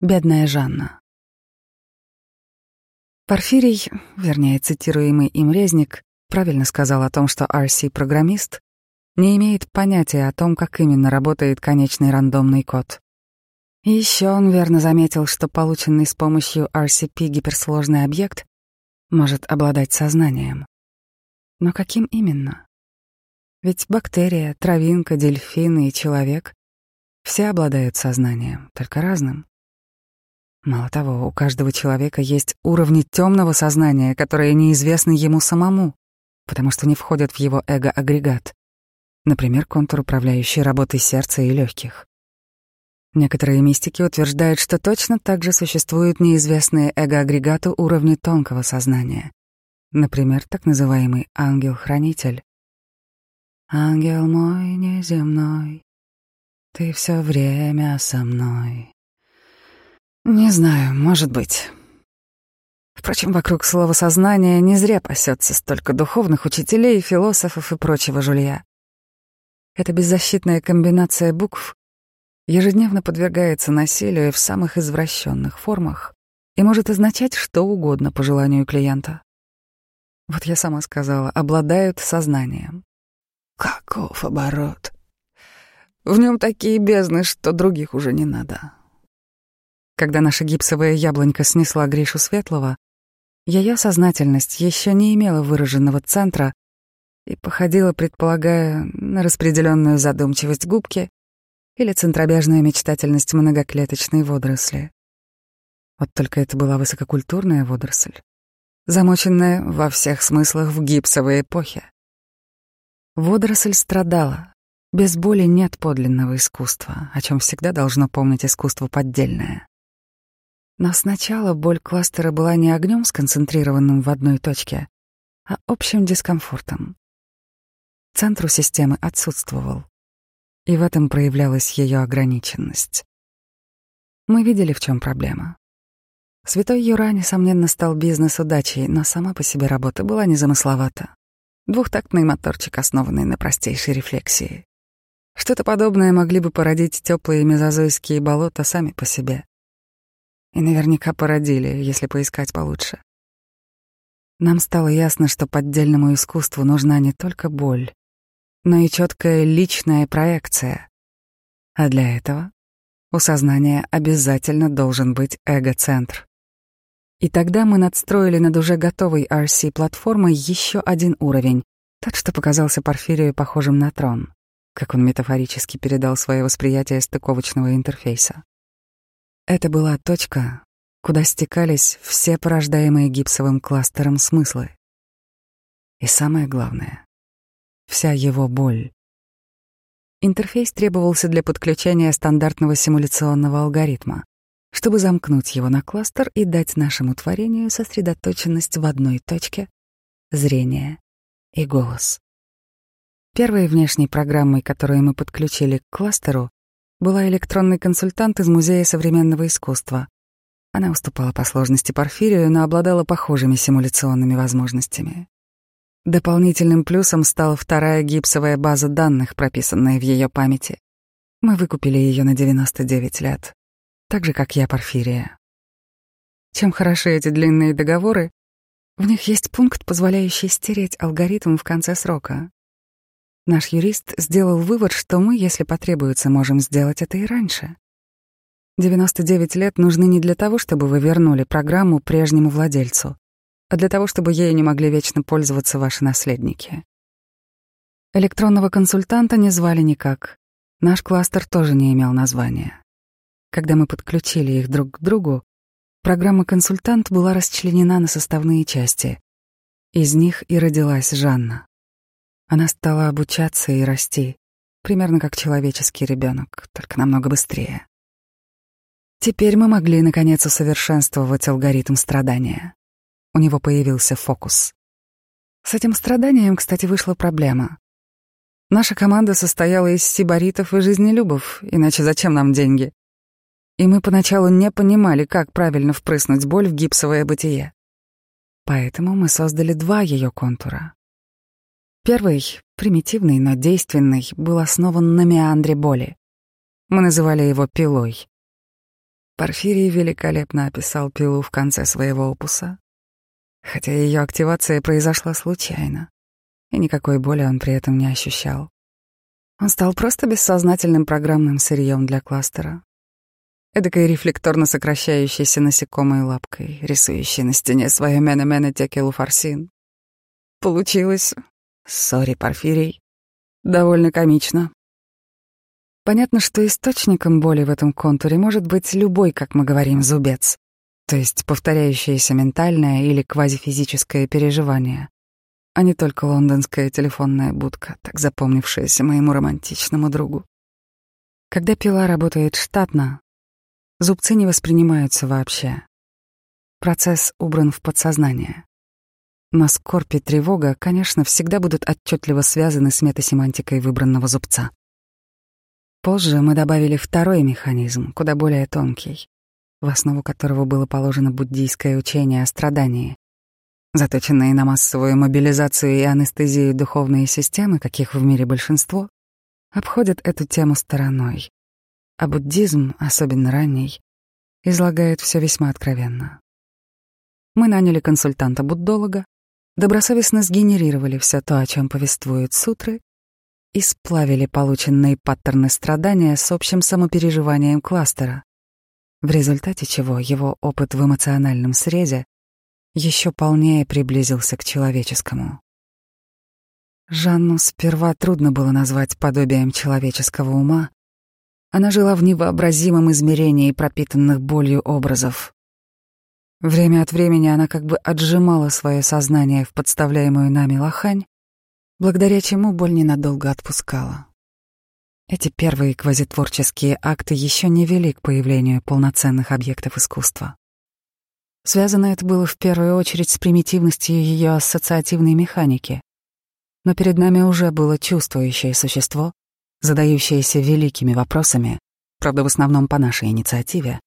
Бедная Жанна. Порфирий, вернее, цитируемый им резник, правильно сказал о том, что RC-программист не имеет понятия о том, как именно работает конечный рандомный код. И еще он верно заметил, что полученный с помощью RCP гиперсложный объект может обладать сознанием. Но каким именно? Ведь бактерия, травинка, дельфин и человек все обладают сознанием, только разным. Мало того, у каждого человека есть уровни темного сознания, которые неизвестны ему самому, потому что не входят в его эго-агрегат. Например, контур управляющий работой сердца и легких. Некоторые мистики утверждают, что точно так же существуют неизвестные эго-агрегаты уровня тонкого сознания. Например, так называемый ангел-хранитель. «Ангел мой неземной, ты все время со мной». Не знаю, может быть. Впрочем, вокруг слова «сознание» не зря пасется столько духовных учителей, философов и прочего жулья. Эта беззащитная комбинация букв ежедневно подвергается насилию в самых извращенных формах и может означать что угодно по желанию клиента. Вот я сама сказала, обладают сознанием. Каков оборот? В нем такие бездны, что других уже не надо. Когда наша гипсовая яблонька снесла Гришу Светлого, ее сознательность еще не имела выраженного центра и походила, предполагая, на распределенную задумчивость губки или центробежную мечтательность многоклеточной водоросли. Вот только это была высококультурная водоросль, замоченная во всех смыслах в гипсовой эпохе. Водоросль страдала. Без боли нет подлинного искусства, о чем всегда должно помнить искусство поддельное. Но сначала боль кластера была не огнем, сконцентрированным в одной точке, а общим дискомфортом. Центру системы отсутствовал, и в этом проявлялась ее ограниченность. Мы видели, в чем проблема. Святой Юра, несомненно, стал бизнес-удачей, но сама по себе работа была незамысловата. Двухтактный моторчик, основанный на простейшей рефлексии. Что-то подобное могли бы породить теплые мезозойские болота сами по себе. И наверняка породили, если поискать получше. Нам стало ясно, что поддельному искусству нужна не только боль, но и четкая личная проекция. А для этого у сознания обязательно должен быть эго-центр. И тогда мы надстроили над уже готовой RC-платформой еще один уровень, тот, что показался Порфирию похожим на трон, как он метафорически передал свое восприятие стыковочного интерфейса. Это была точка, куда стекались все порождаемые гипсовым кластером смыслы. И самое главное — вся его боль. Интерфейс требовался для подключения стандартного симуляционного алгоритма, чтобы замкнуть его на кластер и дать нашему творению сосредоточенность в одной точке — зрение и голос. Первой внешней программой, которую мы подключили к кластеру, была электронный консультант из Музея современного искусства. Она уступала по сложности Порфирию, но обладала похожими симуляционными возможностями. Дополнительным плюсом стала вторая гипсовая база данных, прописанная в ее памяти. Мы выкупили ее на 99 лет, так же, как я Порфирия. Чем хороши эти длинные договоры, в них есть пункт, позволяющий стереть алгоритм в конце срока. Наш юрист сделал вывод, что мы, если потребуется, можем сделать это и раньше. 99 лет нужны не для того, чтобы вы вернули программу прежнему владельцу, а для того, чтобы ею не могли вечно пользоваться ваши наследники. Электронного консультанта не звали никак. Наш кластер тоже не имел названия. Когда мы подключили их друг к другу, программа «Консультант» была расчленена на составные части. Из них и родилась Жанна. Она стала обучаться и расти, примерно как человеческий ребенок, только намного быстрее. Теперь мы могли, наконец, усовершенствовать алгоритм страдания. У него появился фокус. С этим страданием, кстати, вышла проблема. Наша команда состояла из сибаритов и жизнелюбов, иначе зачем нам деньги? И мы поначалу не понимали, как правильно впрыснуть боль в гипсовое бытие. Поэтому мы создали два ее контура Первый, примитивный, но действенный, был основан на меандре боли. Мы называли его пилой. Порфирий великолепно описал пилу в конце своего опуса, хотя ее активация произошла случайно, и никакой боли он при этом не ощущал. Он стал просто бессознательным программным сырьем для кластера. Эдакой рефлекторно сокращающейся насекомой лапкой, рисующей на стене свое мене-мене текелу фарсин. Получилось. Сори, Порфирий. Довольно комично. Понятно, что источником боли в этом контуре может быть любой, как мы говорим, зубец, то есть повторяющееся ментальное или квазифизическое переживание, а не только лондонская телефонная будка, так запомнившаяся моему романтичному другу. Когда пила работает штатно, зубцы не воспринимаются вообще. Процесс убран в подсознание. Но скорбь и тревога, конечно, всегда будут отчетливо связаны с метасемантикой выбранного зубца. Позже мы добавили второй механизм, куда более тонкий, в основу которого было положено буддийское учение о страдании. Заточенные на массовую мобилизацию и анестезию духовные системы, каких в мире большинство, обходят эту тему стороной. А буддизм, особенно ранний, излагает все весьма откровенно. Мы наняли консультанта-буддолога, добросовестно сгенерировали все то, о чем повествуют сутры, и сплавили полученные паттерны страдания с общим самопереживанием кластера, в результате чего его опыт в эмоциональном срезе еще полнее приблизился к человеческому. Жанну сперва трудно было назвать подобием человеческого ума. Она жила в невообразимом измерении пропитанных болью образов. Время от времени она как бы отжимала свое сознание в подставляемую нами лохань, благодаря чему боль ненадолго отпускала. Эти первые квазитворческие акты еще не вели к появлению полноценных объектов искусства. Связано это было в первую очередь с примитивностью ее ассоциативной механики. Но перед нами уже было чувствующее существо, задающееся великими вопросами, правда, в основном по нашей инициативе,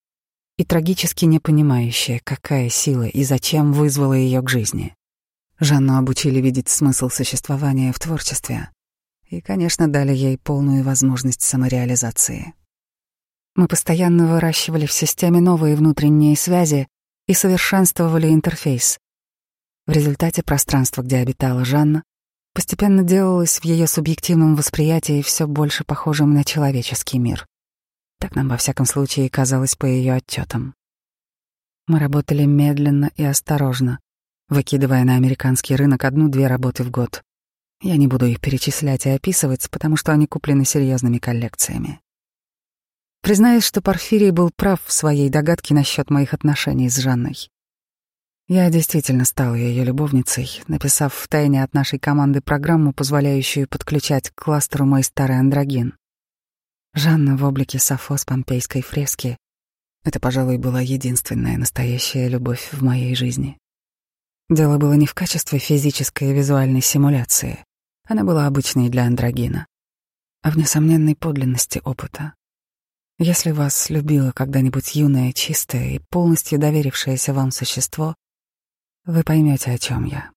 и трагически не понимающее, какая сила и зачем вызвала ее к жизни. Жанну обучили видеть смысл существования в творчестве и, конечно, дали ей полную возможность самореализации. Мы постоянно выращивали в системе новые внутренние связи и совершенствовали интерфейс. В результате пространство, где обитала Жанна, постепенно делалось в ее субъективном восприятии все больше похожим на человеческий мир. Так нам во всяком случае казалось по ее отчетам. Мы работали медленно и осторожно, выкидывая на американский рынок одну-две работы в год. Я не буду их перечислять и описывать, потому что они куплены серьезными коллекциями. Признаюсь, что Порфирий был прав в своей догадке насчет моих отношений с Жанной. Я действительно стала ее любовницей, написав в тайне от нашей команды программу, позволяющую подключать к кластеру мой старый андрогин. Жанна в облике Сафо с помпейской фрески — это, пожалуй, была единственная настоящая любовь в моей жизни. Дело было не в качестве физической и визуальной симуляции. Она была обычной для андрогина, а в несомненной подлинности опыта. Если вас любило когда-нибудь юное, чистое и полностью доверившееся вам существо, вы поймете, о чем я.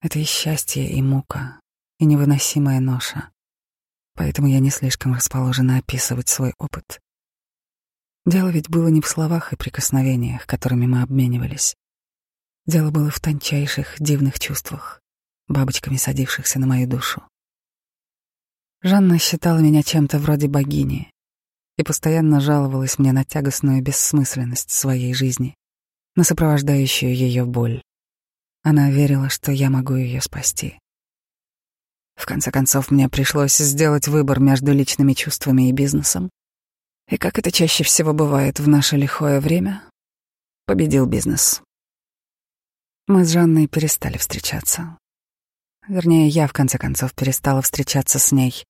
Это и счастье, и мука, и невыносимая ноша. Поэтому я не слишком расположена описывать свой опыт. Дело ведь было не в словах и прикосновениях, которыми мы обменивались. Дело было в тончайших, дивных чувствах, бабочками садившихся на мою душу. Жанна считала меня чем-то вроде богини и постоянно жаловалась мне на тягостную бессмысленность своей жизни, на сопровождающую ее боль. Она верила, что я могу ее спасти. В конце концов, мне пришлось сделать выбор между личными чувствами и бизнесом. И как это чаще всего бывает в наше лихое время, победил бизнес. Мы с Жанной перестали встречаться. Вернее, я в конце концов перестала встречаться с ней,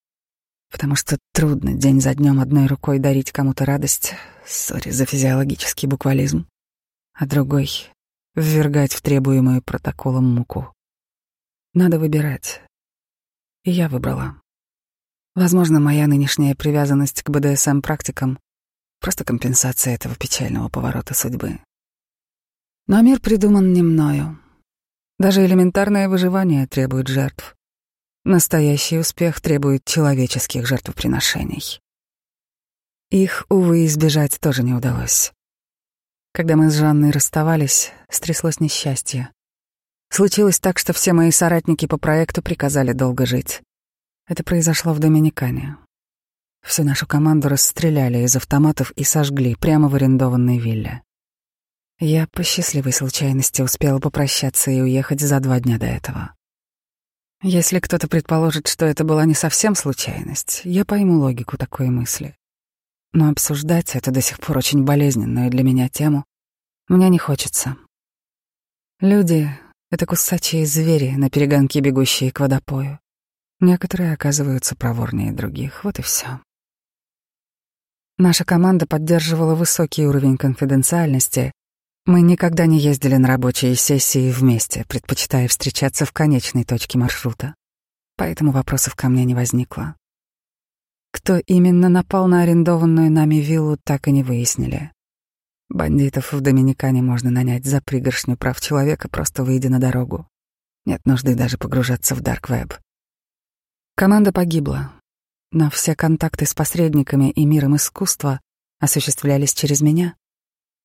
потому что трудно день за днем одной рукой дарить кому-то радость, сори за физиологический буквализм, а другой — ввергать в требуемую протоколом муку. Надо выбирать. И я выбрала. Возможно, моя нынешняя привязанность к БДСМ-практикам — просто компенсация этого печального поворота судьбы. Но мир придуман не мною. Даже элементарное выживание требует жертв. Настоящий успех требует человеческих жертвоприношений. Их, увы, избежать тоже не удалось. Когда мы с Жанной расставались, стряслось несчастье. Случилось так, что все мои соратники по проекту приказали долго жить. Это произошло в Доминикане. Всю нашу команду расстреляли из автоматов и сожгли прямо в арендованной вилле. Я по счастливой случайности успела попрощаться и уехать за два дня до этого. Если кто-то предположит, что это была не совсем случайность, я пойму логику такой мысли. Но обсуждать эту до сих пор очень болезненную для меня тему мне не хочется. Люди — это кусачие звери на перегонке, бегущие к водопою. Некоторые оказываются проворнее других, вот и все. Наша команда поддерживала высокий уровень конфиденциальности. Мы никогда не ездили на рабочие сессии вместе, предпочитая встречаться в конечной точке маршрута. Поэтому вопросов ко мне не возникло. Кто именно напал на арендованную нами виллу, так и не выяснили. Бандитов в Доминикане можно нанять за пригоршню прав человека, просто выйдя на дорогу. Нет нужды даже погружаться в дарк-веб. Команда погибла, но все контакты с посредниками и миром искусства осуществлялись через меня,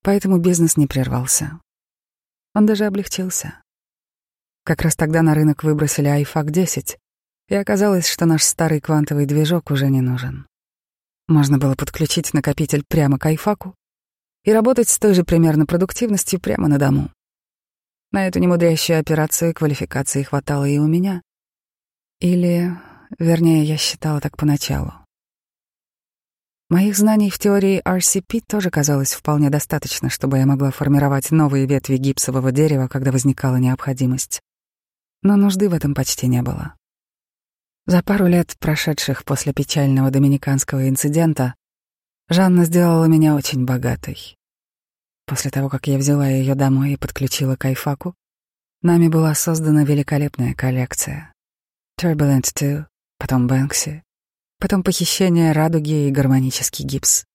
поэтому бизнес не прервался. Он даже облегчился. Как раз тогда на рынок выбросили iFAC 10, и оказалось, что наш старый квантовый движок уже не нужен. Можно было подключить накопитель прямо к айфаку и работать с той же примерно продуктивностью прямо на дому. На эту немудрящую операцию квалификации хватало и у меня. Или, вернее, я считала так поначалу. Моих знаний в теории RCP тоже казалось вполне достаточно, чтобы я могла формировать новые ветви гипсового дерева, когда возникала необходимость. Но нужды в этом почти не было. За пару лет, прошедших после печального доминиканского инцидента, Жанна сделала меня очень богатой. После того, как я взяла ее домой и подключила к айфаку, нами была создана великолепная коллекция. Turbulent 2, потом Бэнкси, потом похищение радуги и гармонический гипс.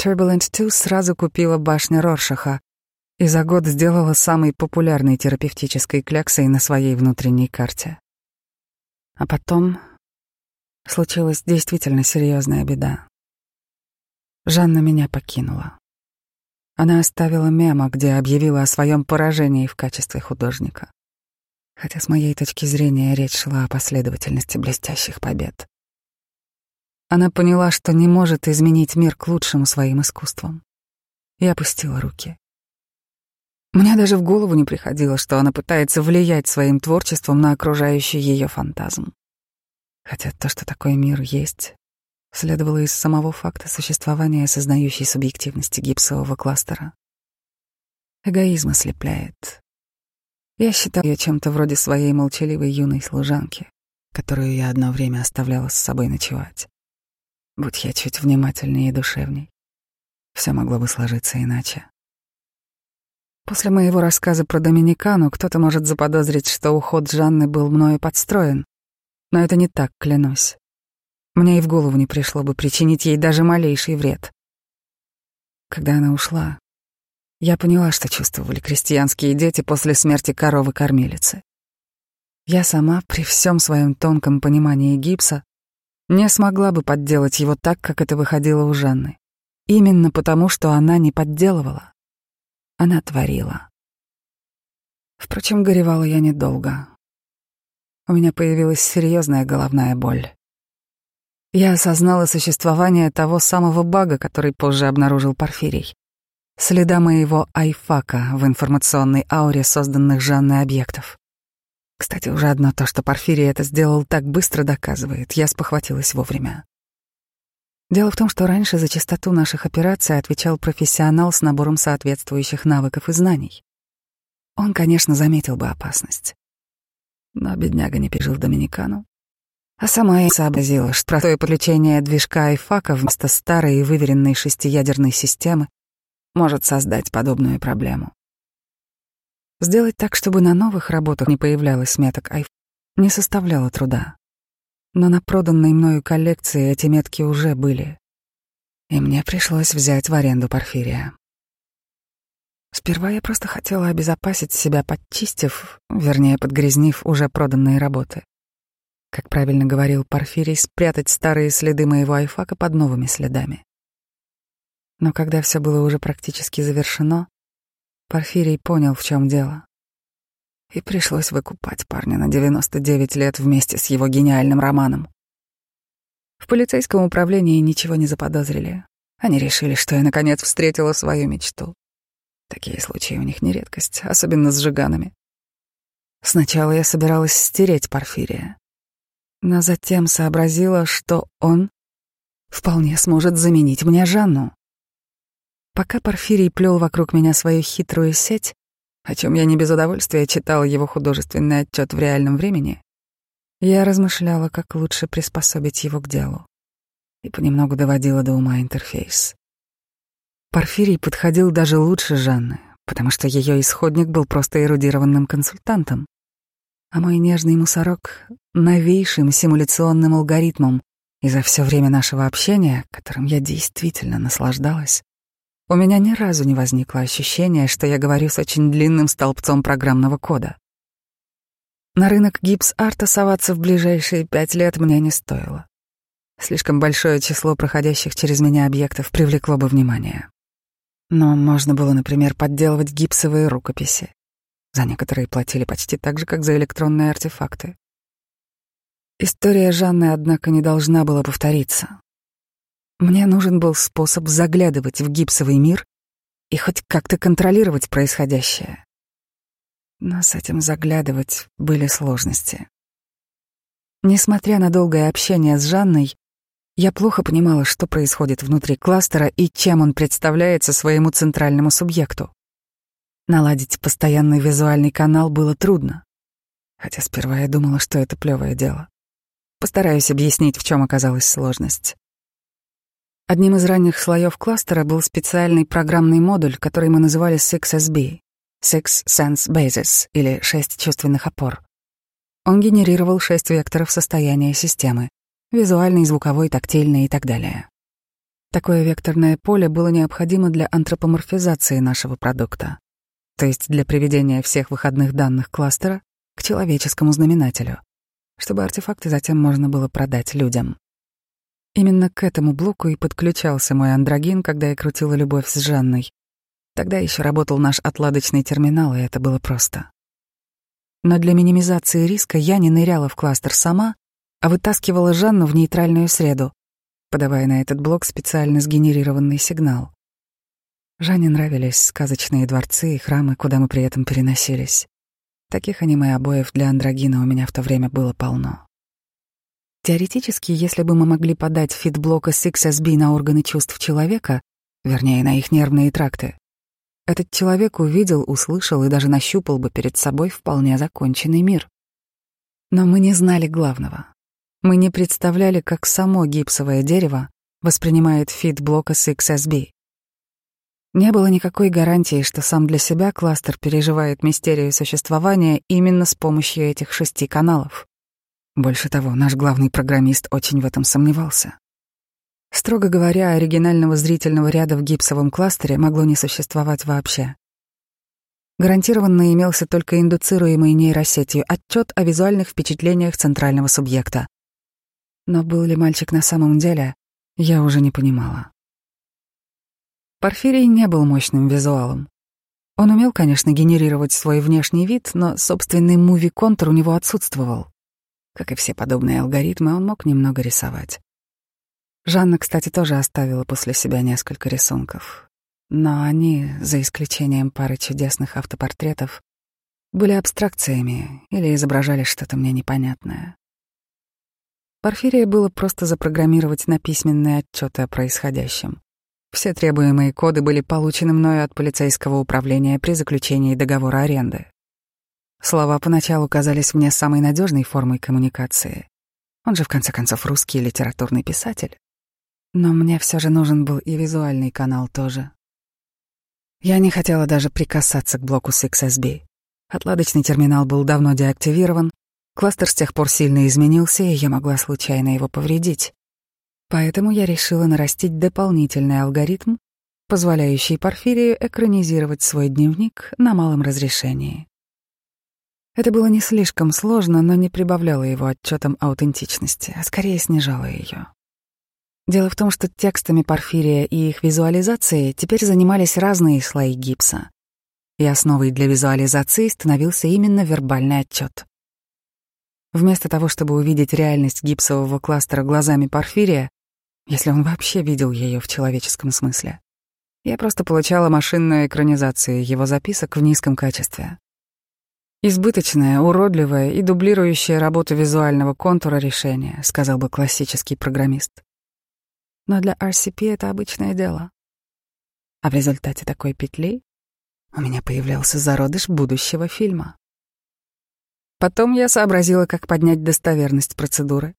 Turbulent 2 сразу купила башню Роршаха и за год сделала самой популярной терапевтической кляксой на своей внутренней карте. А потом случилась действительно серьезная беда. Жанна меня покинула. Она оставила мемо, где объявила о своем поражении в качестве художника. Хотя с моей точки зрения речь шла о последовательности блестящих побед. Она поняла, что не может изменить мир к лучшему своим искусством. И опустила руки. Мне даже в голову не приходило, что она пытается влиять своим творчеством на окружающий ее фантазм. Хотя то, что такой мир есть, следовало из самого факта существования осознающей субъективности гипсового кластера. Эгоизм ослепляет. Я считаю ее чем-то вроде своей молчаливой юной служанки, которую я одно время оставляла с собой ночевать. Будь я чуть внимательнее и душевней, все могло бы сложиться иначе. После моего рассказа про Доминикану кто-то может заподозрить, что уход Жанны был мною подстроен. Но это не так, клянусь. Мне и в голову не пришло бы причинить ей даже малейший вред. Когда она ушла, я поняла, что чувствовали крестьянские дети после смерти коровы-кормилицы. Я сама, при всем своем тонком понимании гипса, не смогла бы подделать его так, как это выходило у Жанны. Именно потому, что она не подделывала. Она творила. Впрочем, горевала я недолго. У меня появилась серьезная головная боль. Я осознала существование того самого бага, который позже обнаружил Порфирий. Следа моего айфака в информационной ауре созданных Жанной объектов. Кстати, уже одно то, что Порфирий это сделал так быстро, доказывает. Я спохватилась вовремя. Дело в том, что раньше за частоту наших операций отвечал профессионал с набором соответствующих навыков и знаний. Он, конечно, заметил бы опасность. Но бедняга не пережил Доминикану. А сама я сообразила, что простое подключение движка айфака вместо старой и выверенной шестиядерной системы может создать подобную проблему. Сделать так, чтобы на новых работах не появлялось меток айф, не составляло труда. Но на проданной мною коллекции эти метки уже были. И мне пришлось взять в аренду Порфирия. Сперва я просто хотела обезопасить себя, подчистив, вернее, подгрязнив уже проданные работы. Как правильно говорил Порфирий, спрятать старые следы моего айфака под новыми следами. Но когда все было уже практически завершено, Порфирий понял, в чем дело. И пришлось выкупать парня на 99 лет вместе с его гениальным романом. В полицейском управлении ничего не заподозрили. Они решили, что я наконец встретила свою мечту. Такие случаи у них не редкость, особенно с жиганами. Сначала я собиралась стереть Порфирия, но затем сообразила, что он вполне сможет заменить мне Жанну. Пока Порфирий плел вокруг меня свою хитрую сеть, о чем я не без удовольствия читала его художественный отчет в реальном времени, я размышляла, как лучше приспособить его к делу и понемногу доводила до ума интерфейс. Порфирий подходил даже лучше Жанны, потому что ее исходник был просто эрудированным консультантом, а мой нежный мусорок — новейшим симуляционным алгоритмом, и за все время нашего общения, которым я действительно наслаждалась, у меня ни разу не возникло ощущения, что я говорю с очень длинным столбцом программного кода. На рынок гипс-арта соваться в ближайшие пять лет мне не стоило. Слишком большое число проходящих через меня объектов привлекло бы внимание. Но можно было, например, подделывать гипсовые рукописи. За некоторые платили почти так же, как за электронные артефакты. История Жанны, однако, не должна была повториться. Мне нужен был способ заглядывать в гипсовый мир и хоть как-то контролировать происходящее. Но с этим заглядывать были сложности. Несмотря на долгое общение с Жанной, я плохо понимала, что происходит внутри кластера и чем он представляется своему центральному субъекту. Наладить постоянный визуальный канал было трудно, хотя сперва я думала, что это плевое дело. Постараюсь объяснить, в чем оказалась сложность. Одним из ранних слоев кластера был специальный программный модуль, который мы называли 6SB — Six Sense Bases, или шесть чувственных опор. Он генерировал шесть векторов состояния системы — визуальный, звуковой, тактильный и так далее. Такое векторное поле было необходимо для антропоморфизации нашего продукта, то есть для приведения всех выходных данных кластера к человеческому знаменателю, чтобы артефакты затем можно было продать людям. Именно к этому блоку и подключался мой андрогин, когда я крутила любовь с Жанной. Тогда еще работал наш отладочный терминал, и это было просто. Но для минимизации риска я не ныряла в кластер сама, а вытаскивала Жанну в нейтральную среду, подавая на этот блок специально сгенерированный сигнал. Жанне нравились сказочные дворцы и храмы, куда мы при этом переносились. Таких аниме-обоев для андрогина у меня в то время было полно. Теоретически, если бы мы могли подать фит блока 6SB на органы чувств человека, вернее, на их нервные тракты, этот человек увидел, услышал и даже нащупал бы перед собой вполне законченный мир. Но мы не знали главного. Мы не представляли, как само гипсовое дерево воспринимает фит блока 6SB. Не было никакой гарантии, что сам для себя кластер переживает мистерию существования именно с помощью этих шести каналов. Больше того, наш главный программист очень в этом сомневался. Строго говоря, оригинального зрительного ряда в гипсовом кластере могло не существовать вообще. Гарантированно имелся только индуцируемый нейросетью отчет о визуальных впечатлениях центрального субъекта. Но был ли мальчик на самом деле, я уже не понимала. Порфирий не был мощным визуалом. Он умел, конечно, генерировать свой внешний вид, но собственный муви-контур у него отсутствовал. Как и все подобные алгоритмы, он мог немного рисовать. Жанна, кстати, тоже оставила после себя несколько рисунков. Но они, за исключением пары чудесных автопортретов, были абстракциями или изображали что-то мне непонятное. Порфирия было просто запрограммировать на письменные отчеты о происходящем. Все требуемые коды были получены мною от полицейского управления при заключении договора аренды. Слова поначалу казались мне самой надежной формой коммуникации. Он же, в конце концов, русский литературный писатель. Но мне все же нужен был и визуальный канал тоже. Я не хотела даже прикасаться к блоку 6SB. Отладочный терминал был давно деактивирован, кластер с тех пор сильно изменился, и я могла случайно его повредить. Поэтому я решила нарастить дополнительный алгоритм, позволяющий Порфирию экранизировать свой дневник на малом разрешении. Это было не слишком сложно, но не прибавляло его отчетам аутентичности, а скорее снижало ее. Дело в том, что текстами Порфирия и их визуализацией теперь занимались разные слои гипса. И основой для визуализации становился именно вербальный отчет. Вместо того, чтобы увидеть реальность гипсового кластера глазами Порфирия, если он вообще видел ее в человеческом смысле, я просто получала машинную экранизацию его записок в низком качестве. Избыточная, уродливая и дублирующая работу визуального контура решения, сказал бы классический программист. Но для RCP это обычное дело. А в результате такой петли у меня появлялся зародыш будущего фильма. Потом я сообразила, как поднять достоверность процедуры.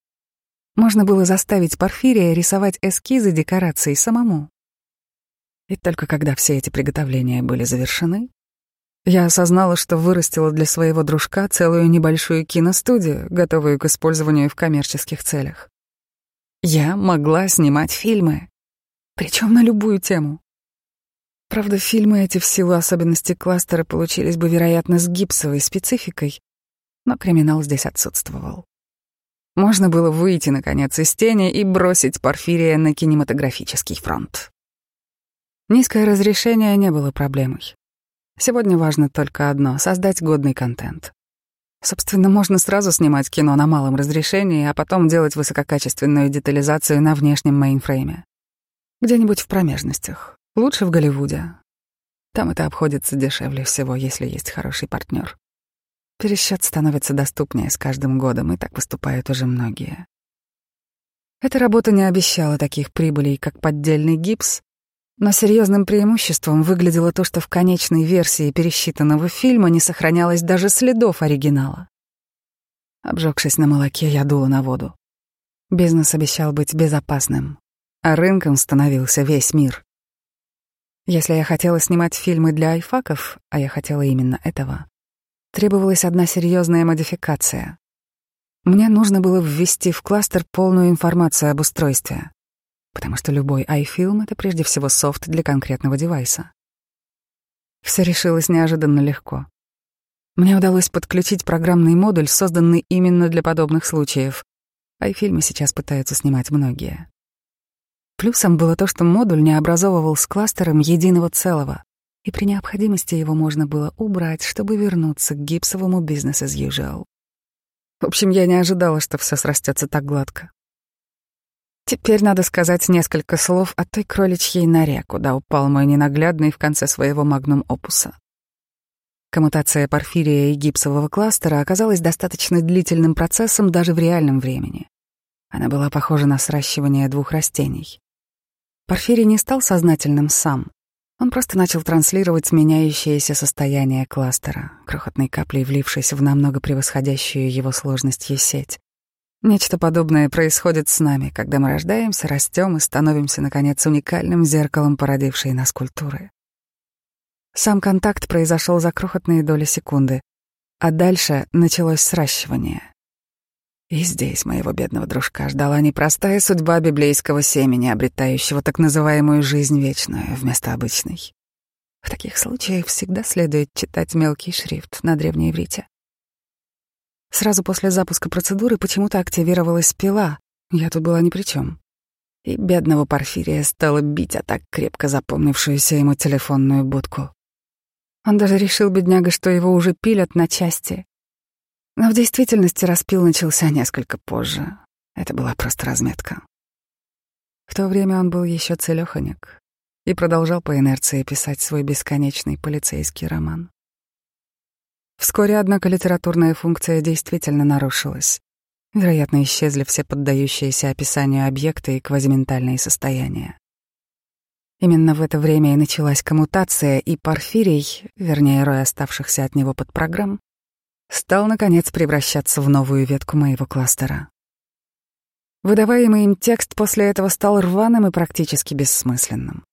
Можно было заставить Порфирия рисовать эскизы декораций самому. И только когда все эти приготовления были завершены, я осознала, что вырастила для своего дружка целую небольшую киностудию, готовую к использованию в коммерческих целях. Я могла снимать фильмы, причем на любую тему. Правда, фильмы эти в силу особенностей кластера получились бы, вероятно, с гипсовой спецификой, но криминал здесь отсутствовал. Можно было выйти, наконец, из тени и бросить Порфирия на кинематографический фронт. Низкое разрешение не было проблемой. Сегодня важно только одно — создать годный контент. Собственно, можно сразу снимать кино на малом разрешении, а потом делать высококачественную детализацию на внешнем мейнфрейме. Где-нибудь в промежностях. Лучше в Голливуде. Там это обходится дешевле всего, если есть хороший партнер. Пересчет становится доступнее с каждым годом, и так поступают уже многие. Эта работа не обещала таких прибылей, как поддельный гипс, но серьезным преимуществом выглядело то, что в конечной версии пересчитанного фильма не сохранялось даже следов оригинала. Обжегшись на молоке, я дула на воду. Бизнес обещал быть безопасным, а рынком становился весь мир. Если я хотела снимать фильмы для айфаков, а я хотела именно этого, требовалась одна серьезная модификация. Мне нужно было ввести в кластер полную информацию об устройстве, потому что любой iFilm — это прежде всего софт для конкретного девайса. Все решилось неожиданно легко. Мне удалось подключить программный модуль, созданный именно для подобных случаев. iFilm сейчас пытаются снимать многие. Плюсом было то, что модуль не образовывал с кластером единого целого, и при необходимости его можно было убрать, чтобы вернуться к гипсовому бизнес as usual. В общем, я не ожидала, что все срастется так гладко. Теперь надо сказать несколько слов о той кроличьей норе, куда упал мой ненаглядный в конце своего магнум-опуса. Коммутация порфирия и гипсового кластера оказалась достаточно длительным процессом даже в реальном времени. Она была похожа на сращивание двух растений. Порфирий не стал сознательным сам. Он просто начал транслировать меняющееся состояние кластера, крохотной каплей влившись в намного превосходящую его сложностью сеть. Нечто подобное происходит с нами, когда мы рождаемся, растем и становимся, наконец, уникальным зеркалом породившей нас культуры. Сам контакт произошел за крохотные доли секунды, а дальше началось сращивание. И здесь моего бедного дружка ждала непростая судьба библейского семени, обретающего так называемую жизнь вечную вместо обычной. В таких случаях всегда следует читать мелкий шрифт на древнееврите. Сразу после запуска процедуры почему-то активировалась пила. Я тут была ни при чем. И бедного Порфирия стало бить, а так крепко запомнившуюся ему телефонную будку. Он даже решил, бедняга, что его уже пилят на части. Но в действительности распил начался несколько позже. Это была просто разметка. В то время он был еще целеханик и продолжал по инерции писать свой бесконечный полицейский роман. Вскоре, однако, литературная функция действительно нарушилась. Вероятно, исчезли все поддающиеся описанию объекты и квазиментальные состояния. Именно в это время и началась коммутация, и Порфирий, вернее, рой оставшихся от него под программ, стал, наконец, превращаться в новую ветку моего кластера. Выдаваемый им текст после этого стал рваным и практически бессмысленным.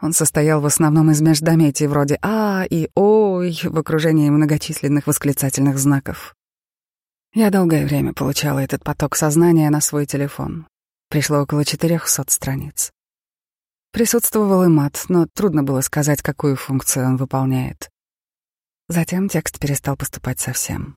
Он состоял в основном из междометий вроде «а» и «ой» в окружении многочисленных восклицательных знаков. Я долгое время получала этот поток сознания на свой телефон. Пришло около 400 страниц. Присутствовал и мат, но трудно было сказать, какую функцию он выполняет. Затем текст перестал поступать совсем.